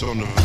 The